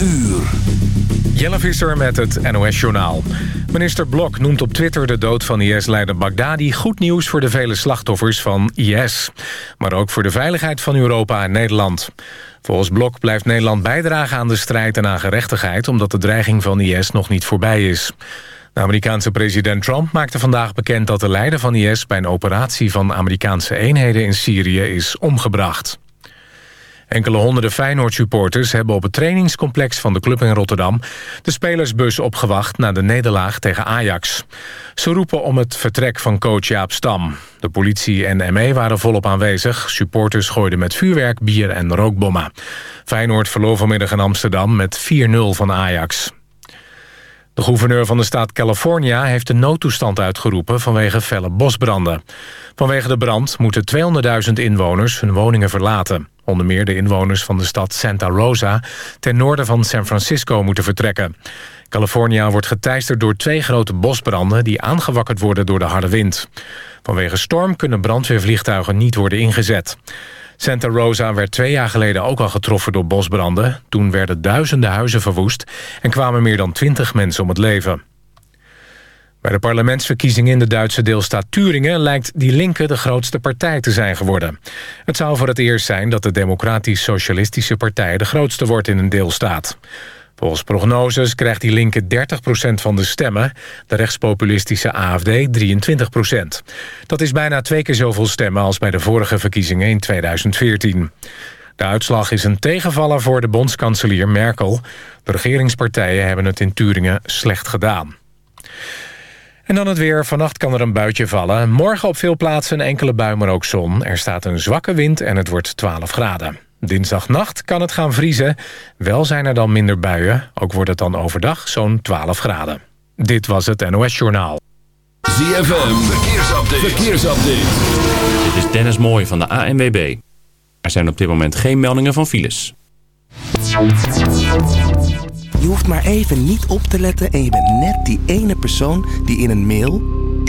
uur. Jelle Visser met het NOS-journaal. Minister Blok noemt op Twitter de dood van IS-leider Baghdadi... goed nieuws voor de vele slachtoffers van IS. Maar ook voor de veiligheid van Europa en Nederland. Volgens Blok blijft Nederland bijdragen aan de strijd en aan gerechtigheid... omdat de dreiging van IS nog niet voorbij is. De Amerikaanse president Trump maakte vandaag bekend... dat de leider van IS bij een operatie van Amerikaanse eenheden in Syrië is omgebracht. Enkele honderden Feyenoord-supporters hebben op het trainingscomplex van de club in Rotterdam de spelersbus opgewacht na de nederlaag tegen Ajax. Ze roepen om het vertrek van coach Jaap Stam. De politie en ME waren volop aanwezig. Supporters gooiden met vuurwerk, bier en rookbommen. Feyenoord verloor vanmiddag in Amsterdam met 4-0 van Ajax. De gouverneur van de staat California heeft de noodtoestand uitgeroepen vanwege felle bosbranden. Vanwege de brand moeten 200.000 inwoners hun woningen verlaten. Onder meer de inwoners van de stad Santa Rosa... ten noorden van San Francisco moeten vertrekken. California wordt geteisterd door twee grote bosbranden... die aangewakkerd worden door de harde wind. Vanwege storm kunnen brandweervliegtuigen niet worden ingezet. Santa Rosa werd twee jaar geleden ook al getroffen door bosbranden. Toen werden duizenden huizen verwoest... en kwamen meer dan twintig mensen om het leven. Bij de parlementsverkiezingen in de Duitse deelstaat Turingen... lijkt die linker de grootste partij te zijn geworden. Het zou voor het eerst zijn dat de Democratisch-Socialistische Partij... de grootste wordt in een deelstaat. Volgens prognoses krijgt die linker 30% van de stemmen... de rechtspopulistische AFD 23% Dat is bijna twee keer zoveel stemmen... als bij de vorige verkiezingen in 2014. De uitslag is een tegenvaller voor de bondskanselier Merkel. De regeringspartijen hebben het in Turingen slecht gedaan. En dan het weer. Vannacht kan er een buitje vallen. Morgen op veel plaatsen een enkele bui, maar ook zon. Er staat een zwakke wind en het wordt 12 graden. Dinsdagnacht kan het gaan vriezen. Wel zijn er dan minder buien. Ook wordt het dan overdag zo'n 12 graden. Dit was het NOS Journaal. ZFM, verkeersupdate. verkeersupdate. Dit is Dennis Mooij van de ANWB. Er zijn op dit moment geen meldingen van files. Je hoeft maar even niet op te letten en je bent net die ene persoon die in een mail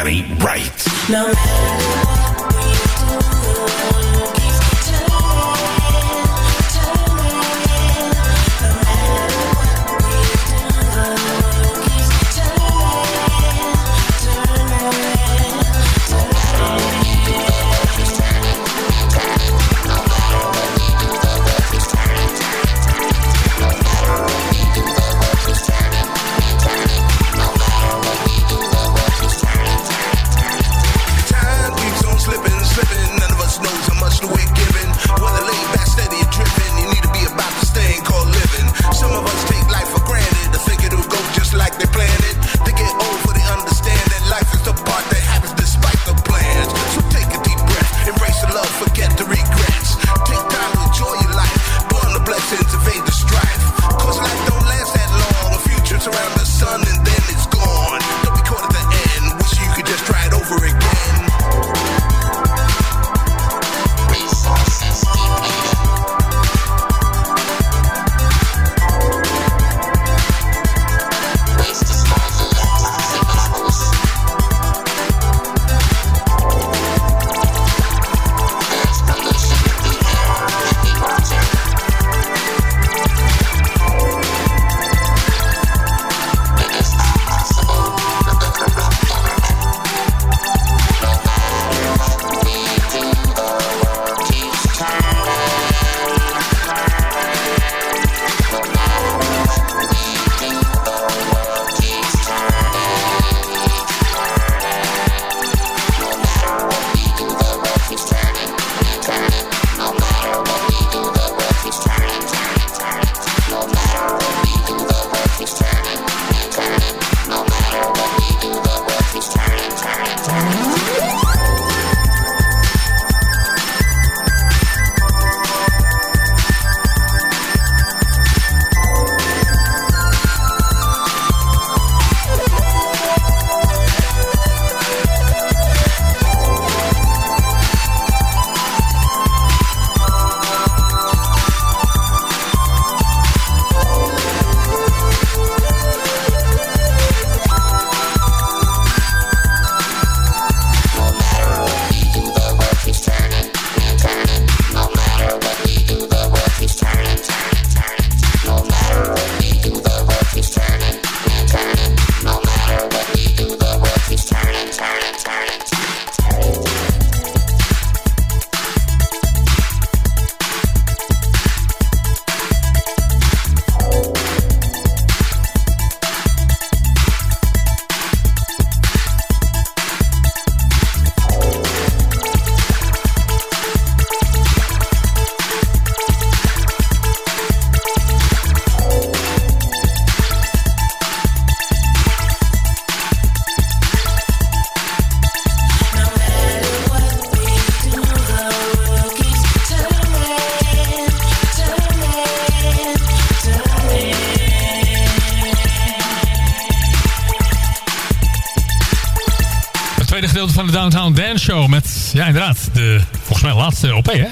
That ain't right. No.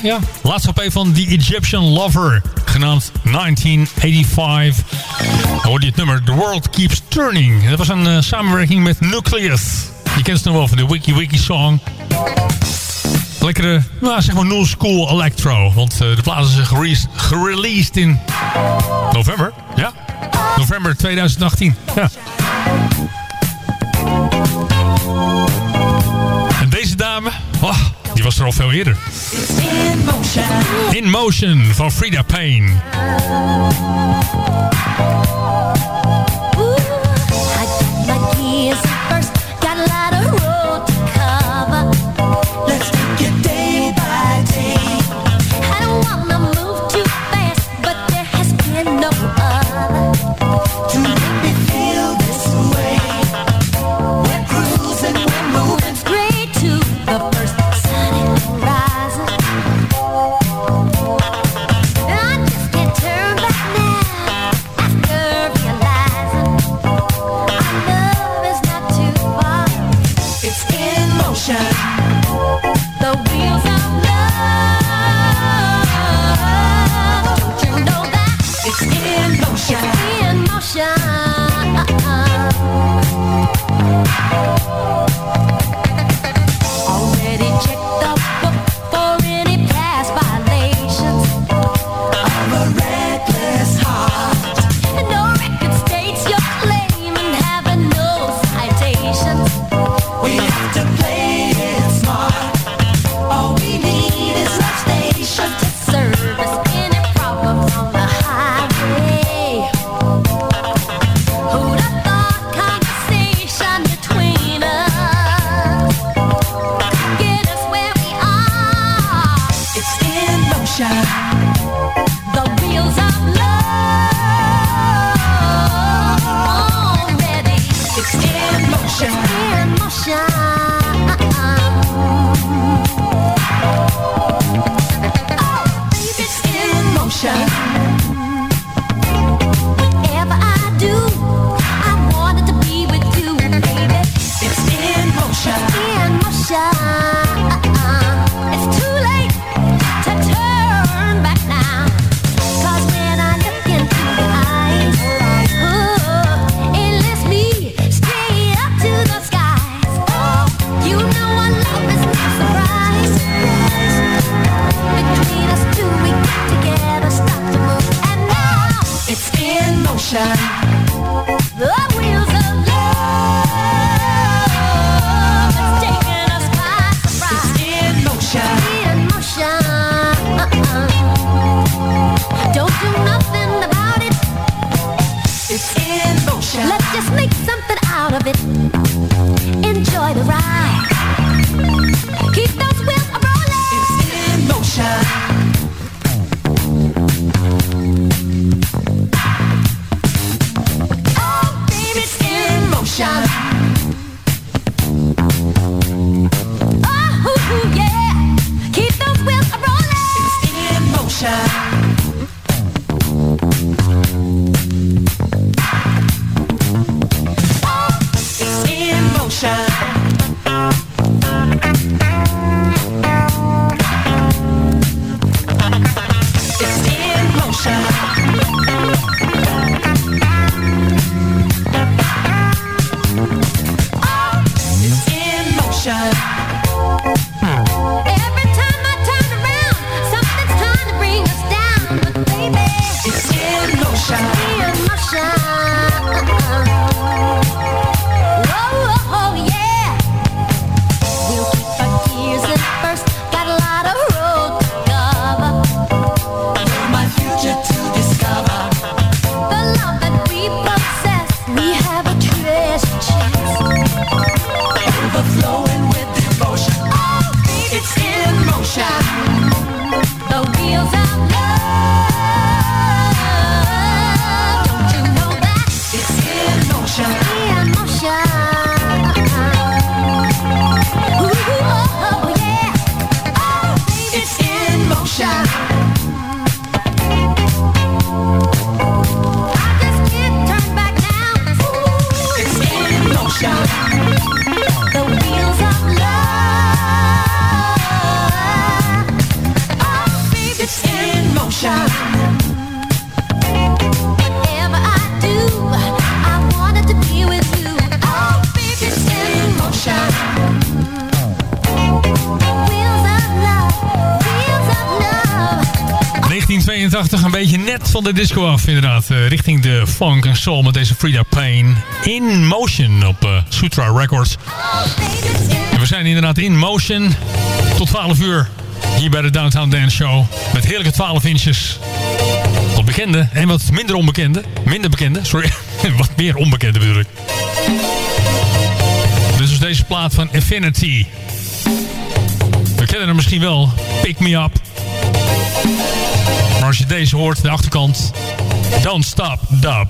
Ja, laatste OP van The Egyptian Lover, genaamd 1985. Dan hoorde je het nummer The World Keeps Turning. Dat was een uh, samenwerking met Nucleus. Je kent het nog wel van de Wiki Wiki song. Lekkere, nou, zeg maar new school electro. Want uh, de plaat is gereleased in november. Ja, november 2018. Ja. En deze dame, was er al veel eerder. In Motion. In Motion van Frida Payne. Van de disco af inderdaad. eh, richting de funk en soul met deze Frida Payne. In Motion op eh, Sutra Records. We zijn inderdaad in motion tot 12 uur. Hier bij de Downtown Dance Show. Met heerlijke 12 inches. Wat bekende en wat minder onbekende. Minder bekende, sorry. wat meer onbekende bedoel ik. Dus is deze plaat van Infinity. We kennen hem misschien wel. Pick Me Up. Als je deze hoort, de achterkant. Don't Stop Dub.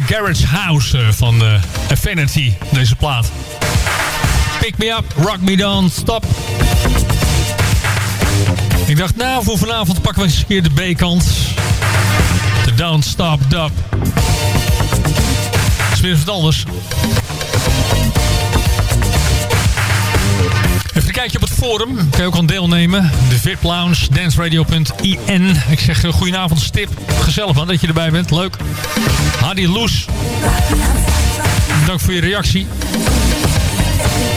Garage house eh, van eh, Affinity, deze plaat. Pick me up, rock me down, stop. Ik dacht, nou, voor vanavond pakken we eens een keer de B-kant. De Don't Stop Dub. is weer wat anders. Even een kijkje op het forum. Kan je ook aan deelnemen. De VIP Lounge, danceradio.in. Ik zeg uh, goedenavond Stip. Gezellig man dat je erbij bent. Leuk. Hadi Loes. Dank voor je reactie.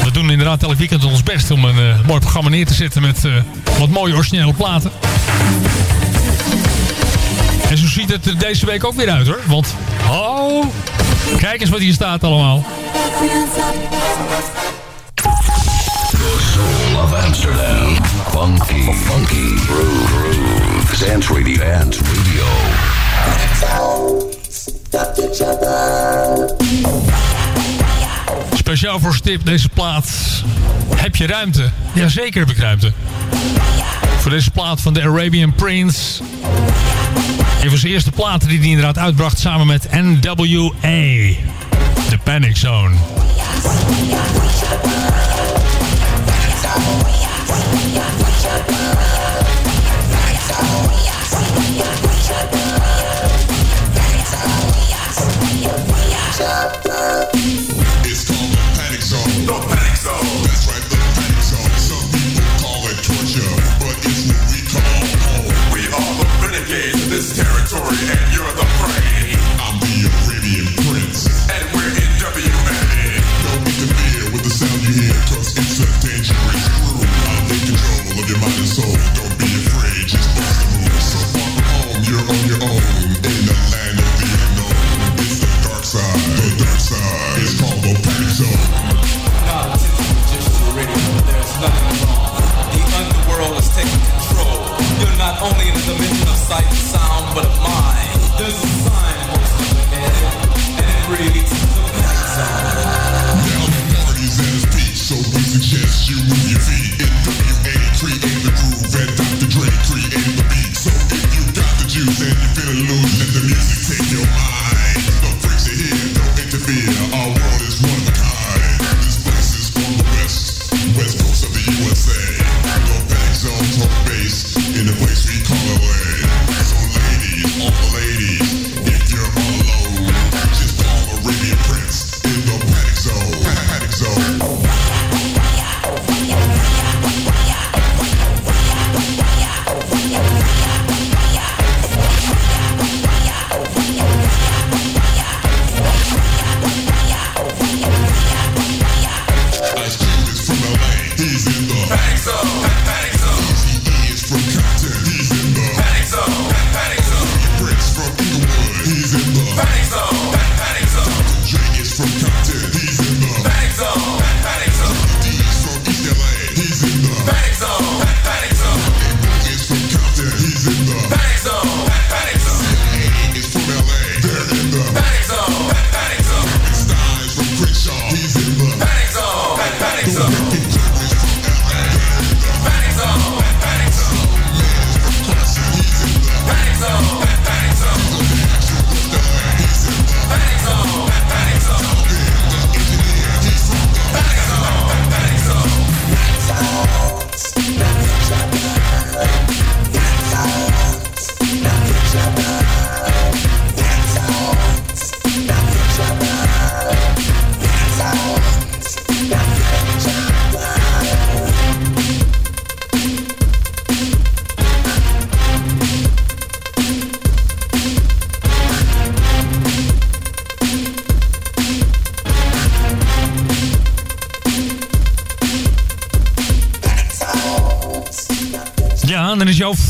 We doen inderdaad elk weekend ons best om een uh, mooi programma neer te zetten met uh, wat mooie originele platen. En zo ziet het er deze week ook weer uit hoor. Want, oh, kijk eens wat hier staat allemaal. Amsterdam. Funky, funky, groove, groove. Radio, Radio. Speciaal voor Stip deze plaat. Heb je ruimte? Jazeker heb ik ruimte. Voor deze plaat van de Arabian Prince. Een van zijn eerste platen die hij inderdaad uitbracht samen met NWA. The Panic Zone. It's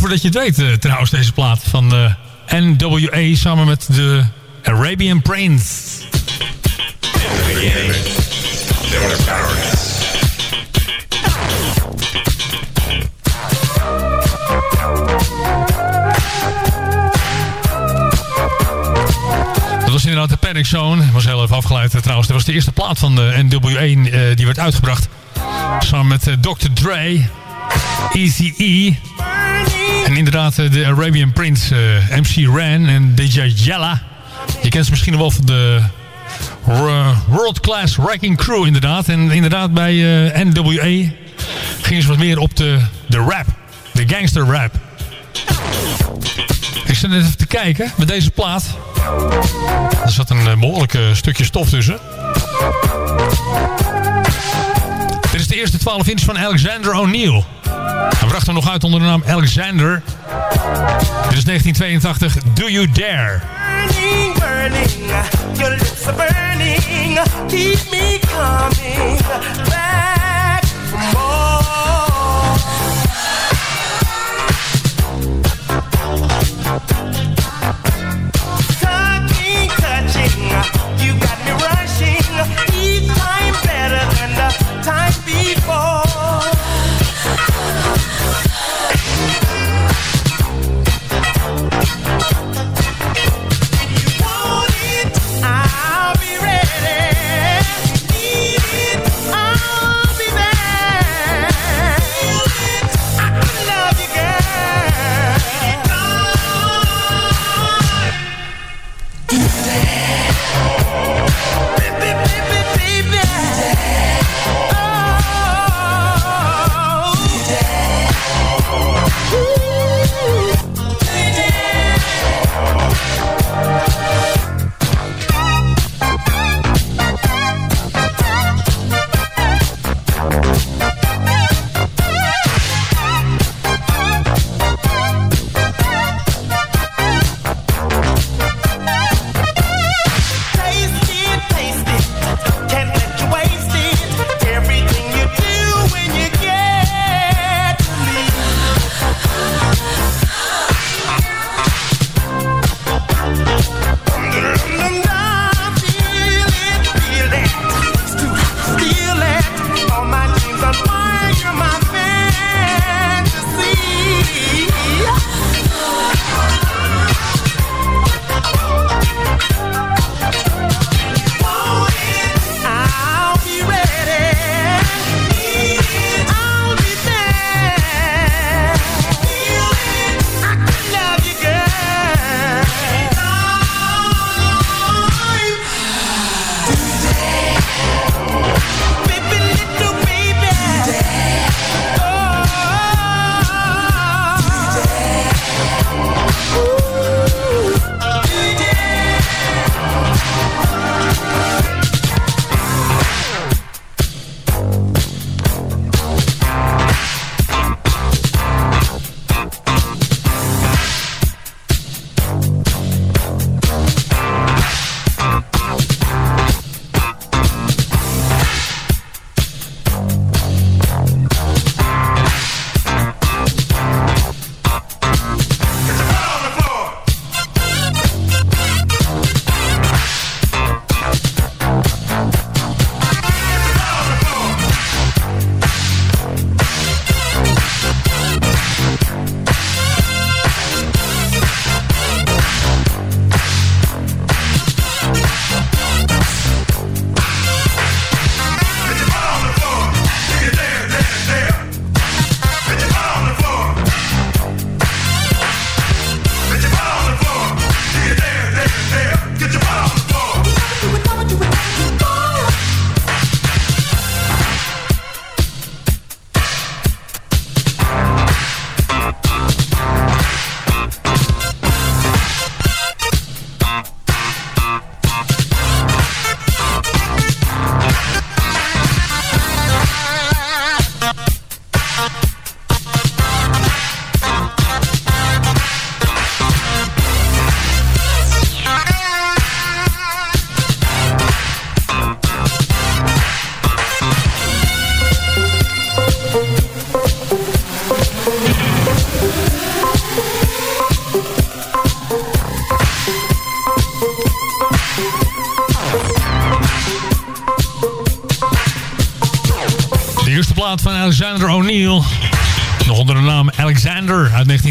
voordat je het weet eh, trouwens deze plaat van de NWA samen met de Arabian Prince. Dat was inderdaad de Panic Zone. Dat was heel even afgeleid eh, trouwens. Dat was de eerste plaat van de NWA eh, die werd uitgebracht. Samen met eh, Dr. Dre, Easy-E. En inderdaad eh, de Arabian Prince, eh, MC Ran en DJ Jella. Je kent ze misschien wel van de World Class Wrecking Crew inderdaad. En inderdaad bij eh, NWA gingen ze wat meer op de, de rap. De gangster rap. Ik zit net even te kijken met deze plaat. Er zat een eh, behoorlijk eh, stukje stof tussen. Dit is de eerste 12 inch van Alexander O'Neill. Hij bracht hem nog uit onder de naam Alexander. Dit is 1982, Do You Dare. burning, burning. Your lips are burning. Keep me coming back for more.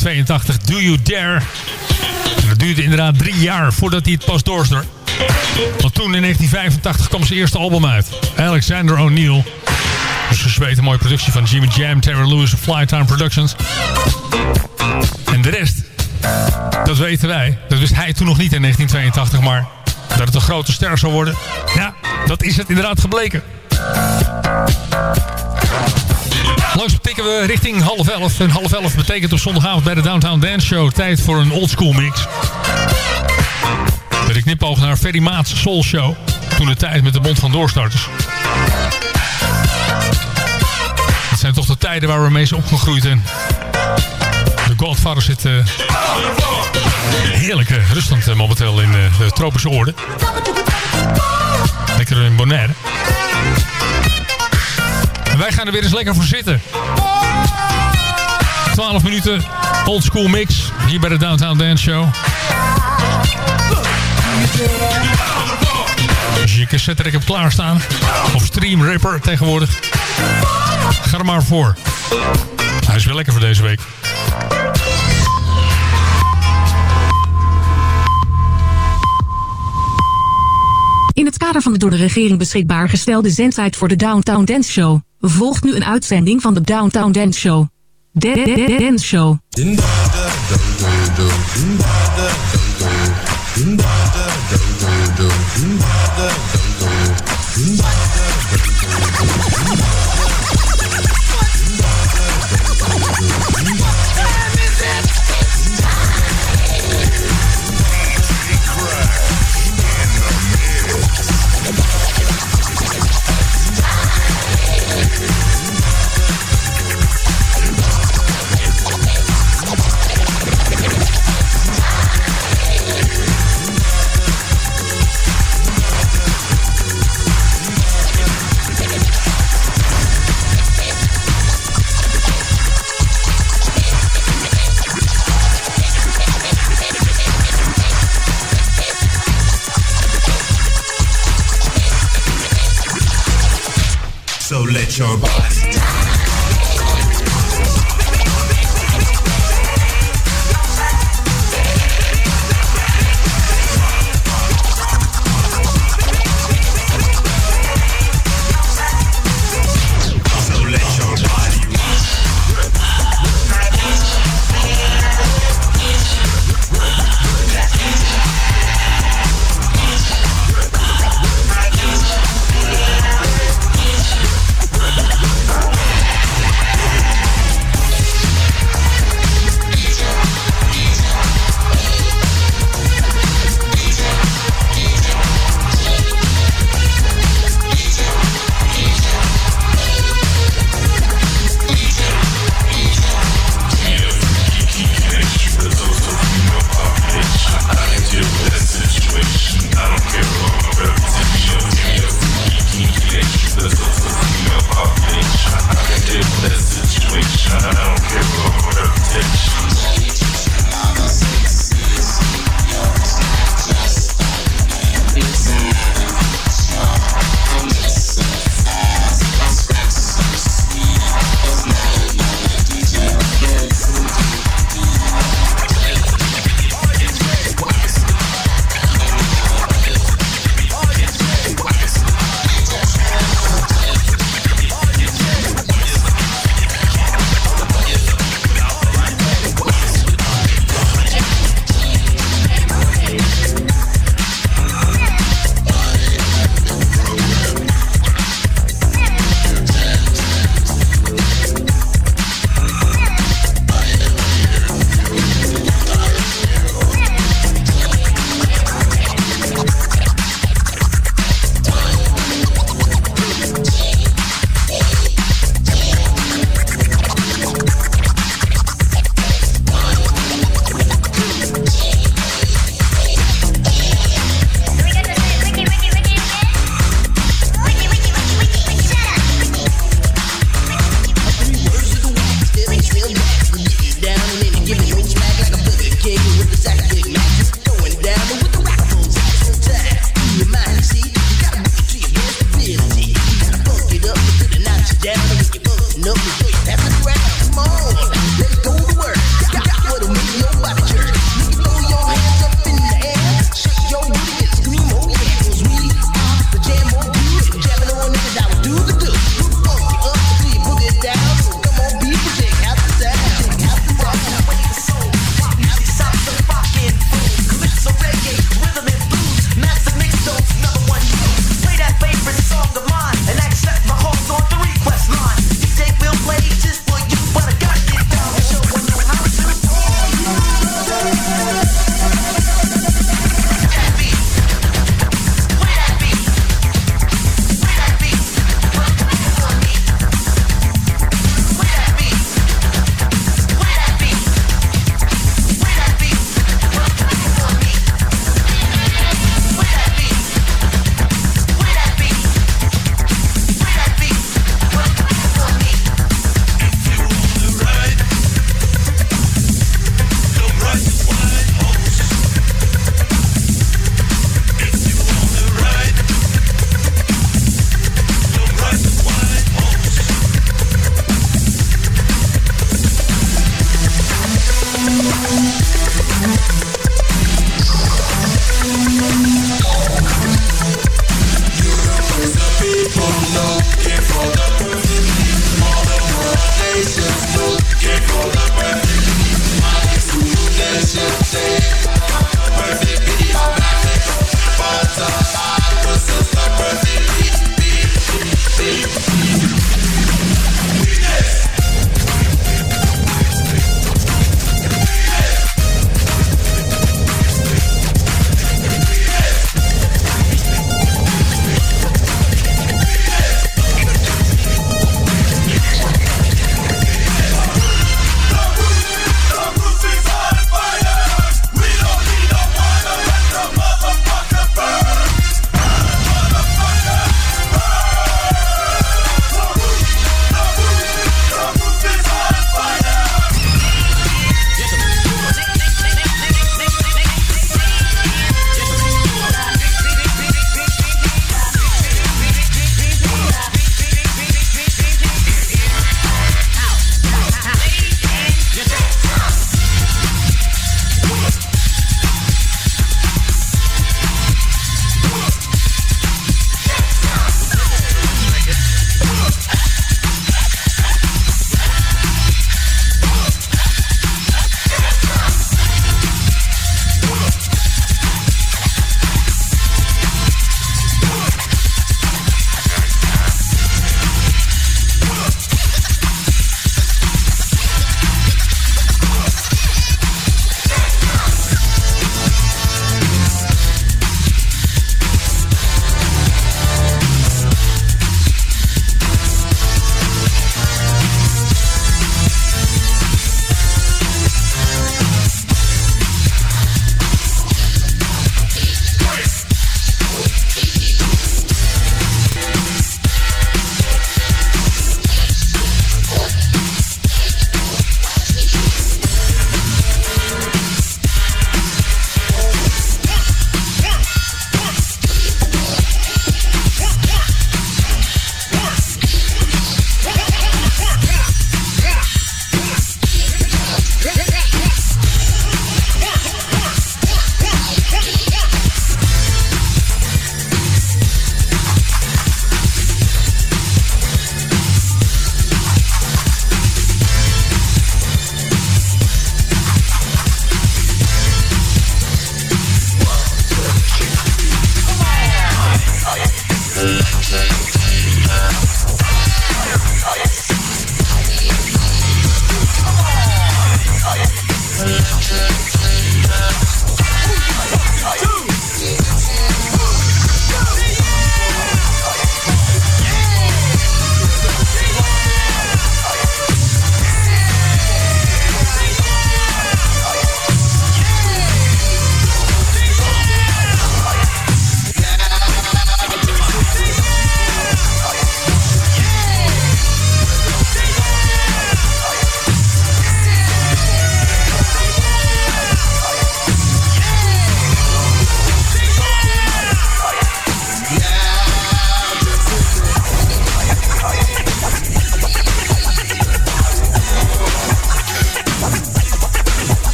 1982. Do You Dare. En dat duurde inderdaad drie jaar voordat hij het pas doorstor. Want toen in 1985 kwam zijn eerste album uit. Alexander O'Neill. Dus gezweet een mooie productie van Jimmy Jam, Terry Lewis Flytime Productions. En de rest Dat weten wij. Dat wist hij toen nog niet in 1982, maar dat het een grote ster zou worden. Ja, dat is het inderdaad gebleken. Tikken we richting half elf. En half elf betekent op zondagavond bij de Downtown Dance Show tijd voor een oldschool mix. Met een knipoog naar Ferry Maat's Soul Show. Toen de tijd met de Bond van Doorstarters. Het zijn toch de tijden waar we mee zijn opgegroeid. En de Godfather zit eh, heerlijk eh, rustend eh, momenteel in de tropische oorden. Lekker in Bonaire. Wij gaan er weer eens lekker voor zitten. 12 minuten old school mix hier bij de Downtown Dance Show. Als je je cassette hebt klaarstaan, of Stream Ripper tegenwoordig, ga er maar voor. Hij is weer lekker voor deze week. In het kader van de door de regering beschikbaar gestelde zendtijd voor de Downtown Dance Show, volgt nu een uitzending van de Downtown Dance Show. Dance Show.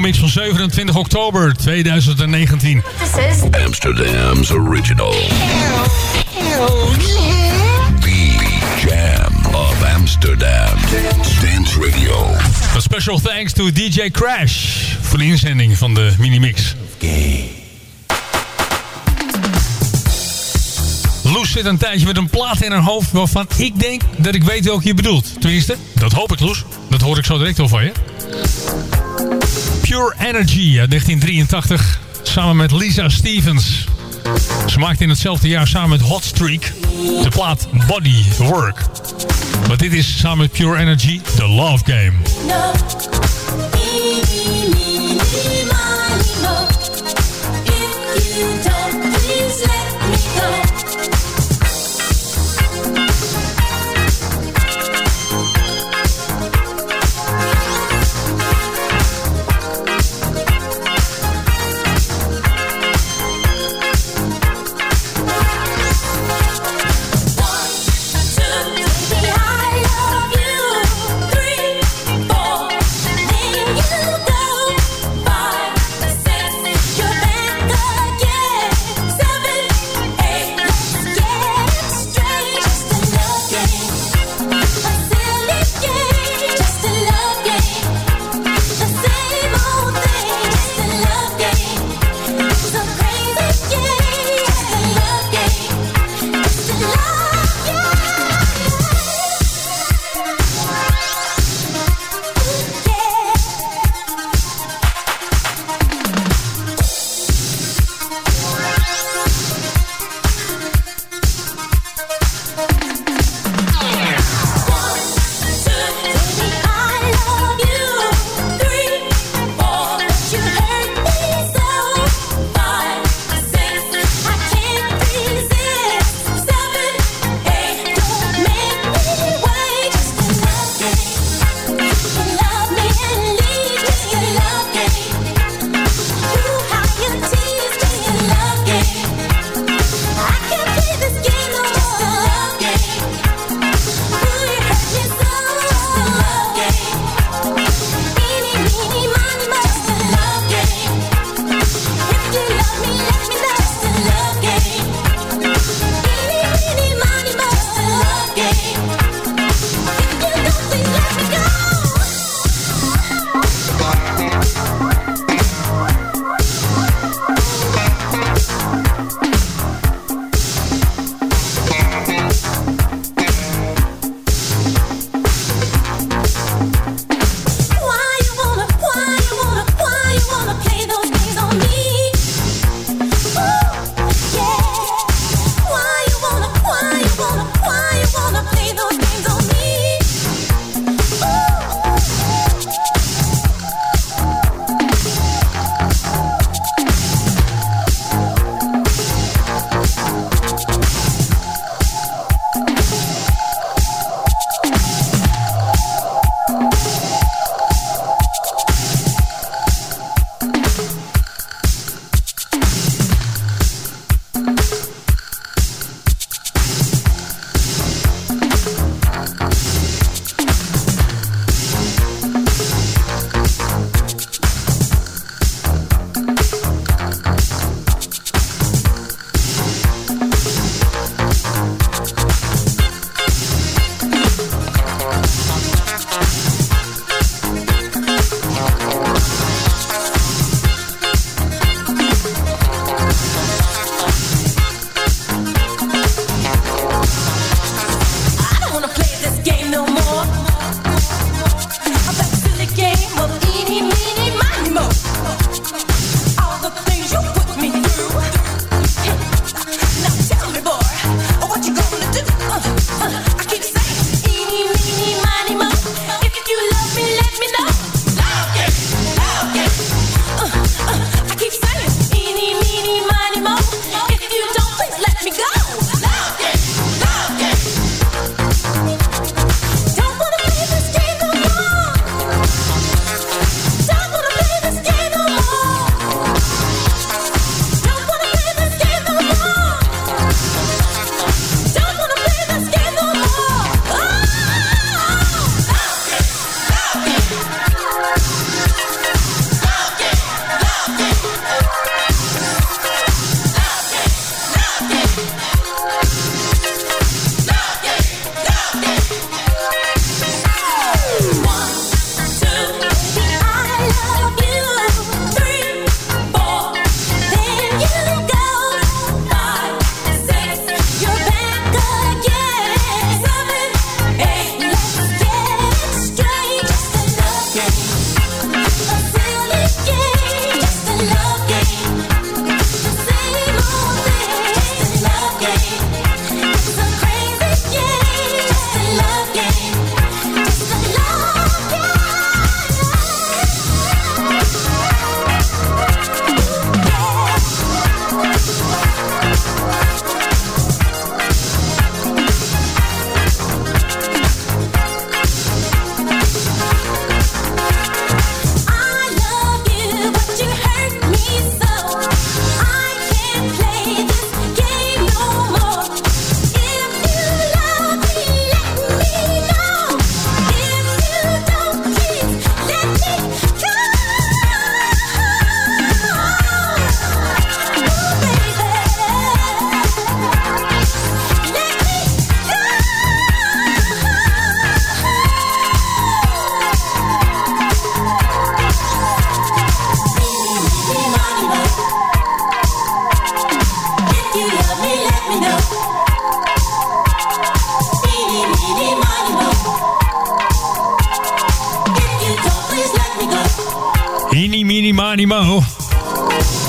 Mix van 27 oktober 2019. This is Amsterdam's original. The Jam of Amsterdam. Dance Radio. A special thanks to DJ Crash voor de inzending van de minimix. Loes zit een tijdje met een plaat in haar hoofd waarvan ik denk dat ik weet welke je bedoelt. Tenminste, dat hoop ik Loes. Dat hoor ik zo direct wel van je. Pure Energy uit 1983 samen met Lisa Stevens. Ze maakte in hetzelfde jaar samen met Hot Streak de plaat Body Work. Maar dit is samen met Pure Energy The Love Game.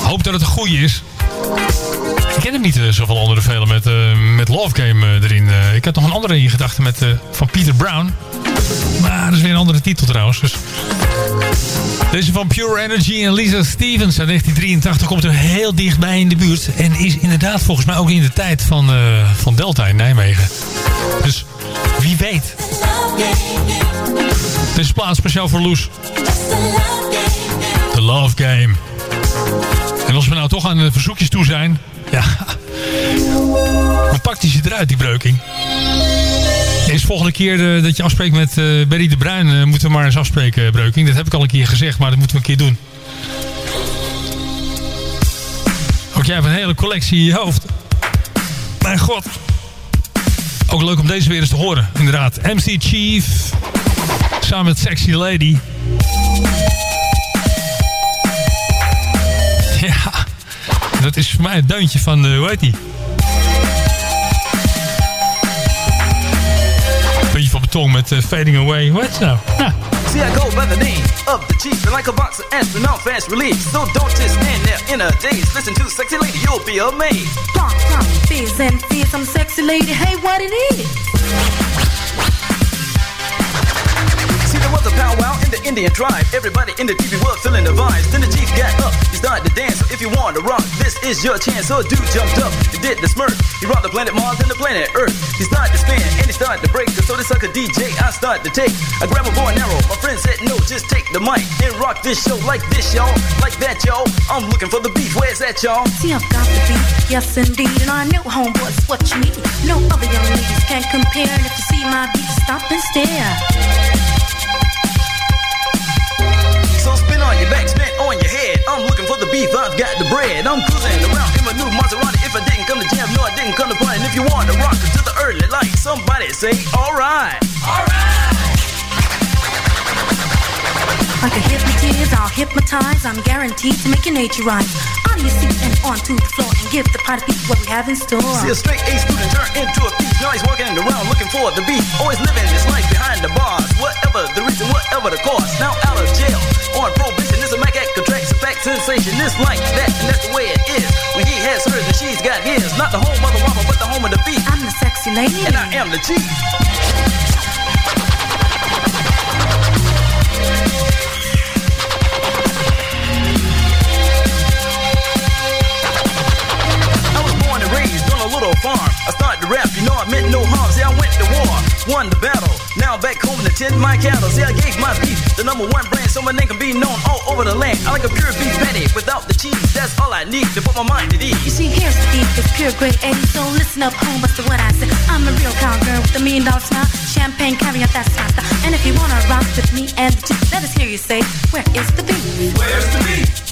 Hoop dat het een goeie is. Ik ken hem niet eh, zoveel onder de velen met, eh, met Love Game eh, erin. Ik had nog een andere in gedachten met, van Peter Brown. Maar dat is weer een andere titel trouwens. Dus. Deze van Pure Energy en Lisa Stevens uit 1983 komt er heel dichtbij in de buurt. En is inderdaad volgens mij ook in de tijd van, van Delta in Nijmegen. Dus wie weet. Deze plaats speciaal voor Loes. The Love Game. En als we nou toch aan de verzoekjes toe zijn. Ja. Hoe pakt hij ze eruit, die breuking? Is volgende keer eh, dat je afspreekt met eh Berry de Bruin, eh, moeten we maar eens afspreken, breuking. Dat heb ik al een keer gezegd, maar dat moeten we een keer doen. Ook jij hebt een hele collectie in je hoofd. Mijn god. Ook leuk om deze weer eens te horen, inderdaad. MC Chief. Samen met Sexy Lady. Dat is voor mij het deuntje van, de hoe heet die? Beetje van beton met eh, Fading Away. Wat is nou? Ja. See, I go by the name of the chief, and like a box of astronaut fast release. So don't just stand there in a daze. Listen to sexy lady, you'll be amazed. Pump, pump, fizz and fizz, I'm sexy lady, hey, what it is? A powwow in the Indian tribe. Everybody in the TV world feeling the vibes. Then the chief got up, he started to dance. So if you want to rock, this is your chance. So dude jumped up, he did the smirk. He rocked the planet Mars and the planet Earth. He started to spin and he started to break. So this sucker DJ, I started to take. I grab a bow and arrow. My friend said, no, just take the mic and rock this show like this, y'all. Like that, y'all. I'm looking for the beef. Where's that, y'all? See, I've got the beat, yes indeed, and I know homeboys what you need. No other young ladies can compare, and if you see my beat, stop and stare. On your back, spin on your head. I'm looking for the beef, I've got the bread. I'm cruising around in my new Maserati. If I didn't come to jam, no, I didn't come to party. And if you want to rock to the early light, somebody say, alright. alright. Like a hypnotist, I'll hypnotize. I'm guaranteed to make your nature rise. Out your seat and onto the floor and give the party people what we have in store. See a straight A student turn into a thief. Now he's walking around looking for the beef. Always living his life behind the bars. Whatever the reason, whatever the cost. Now out of jail, on probation. This a Mac act contracts a fact sensation. This like that, and that's the way it is. When he has hers and she's got his. Not the home of the mama, but the home of the beef. I'm the sexy lady. And I am the chief. the rap, you know I meant no harm. See, I went to war, won the battle. Now back home to tend my cattle. See, I gave my beef the number one brand, so my name can be known all over the land. I like a pure beef patty without the cheese. That's all I need to put my mind at ease. You see, here's the beef, it's pure great and So listen up, home, what's the what I say? I'm a real cowgirl with a million dollar smile, champagne carrying out that smile. And if you wanna rock with me and the chick, let us hear you say, Where is the beef? Where's the beef?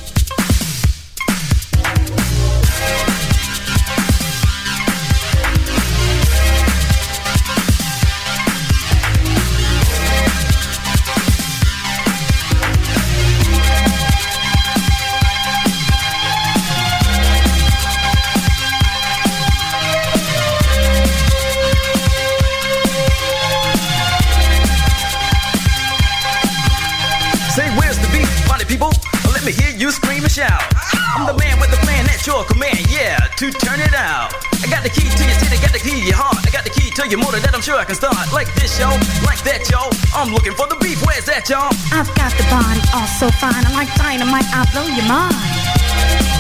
Shout. I'm the man with the plan at your command, yeah, to turn it out. I got the key to your city, got the key to your heart. I got the key to your motor that I'm sure I can start. Like this, yo, like that, yo. I'm looking for the beef, where's that, y'all? I've got the body all so fine. I'm like dynamite, I'll blow your mind.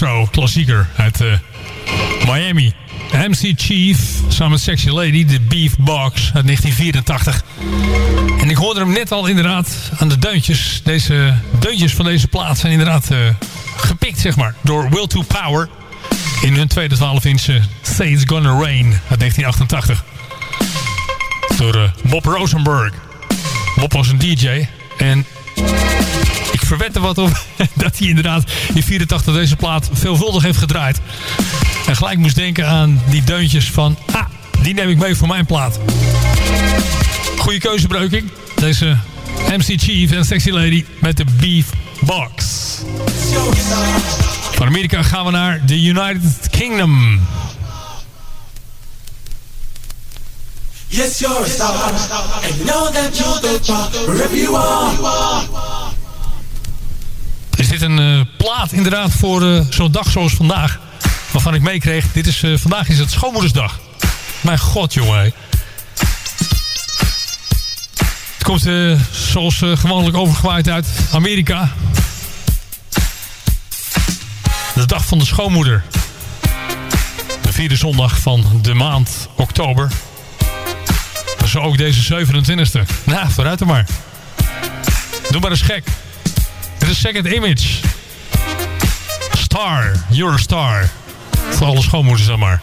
Electro-klassieker uit eh, Miami. MC Chief samen met Sexy Lady, de Beef Box uit 1984. En ik hoorde hem net al inderdaad aan de deuntjes. Deze deuntjes van deze plaat zijn inderdaad eh, gepikt, zeg maar, door Will to Power. In hun tweede 12-inch eh, Say It's Gonna Rain uit 1988. Door Bob Rosenberg. Bob was een DJ en er wat op dat hij inderdaad in 84 deze plaat veelvuldig heeft gedraaid. En gelijk moest denken aan die deuntjes van... Ah, die neem ik mee voor mijn plaat. Goeie keuzebruiking. Deze MC Chief en Sexy Lady met de Beef Box. Van Amerika gaan we naar de United Kingdom. Yes, you're star, and know that go far wherever you are dit een eh, plaat inderdaad voor eh, zo'n dag zoals vandaag. Waarvan ik meekreeg, dit is, eh, vandaag is het schoonmoedersdag. Mijn god, jongen. Het komt zoals gewoonlijk overgewaaid uit Amerika. De dag van de schoonmoeder. De vierde zondag van de maand oktober. Zo ook deze 27e. Nou, vooruit er maar. Doe maar eens gek. The Second Image. Star, You're a Star. Voor alle schoonmoeders zeg maar.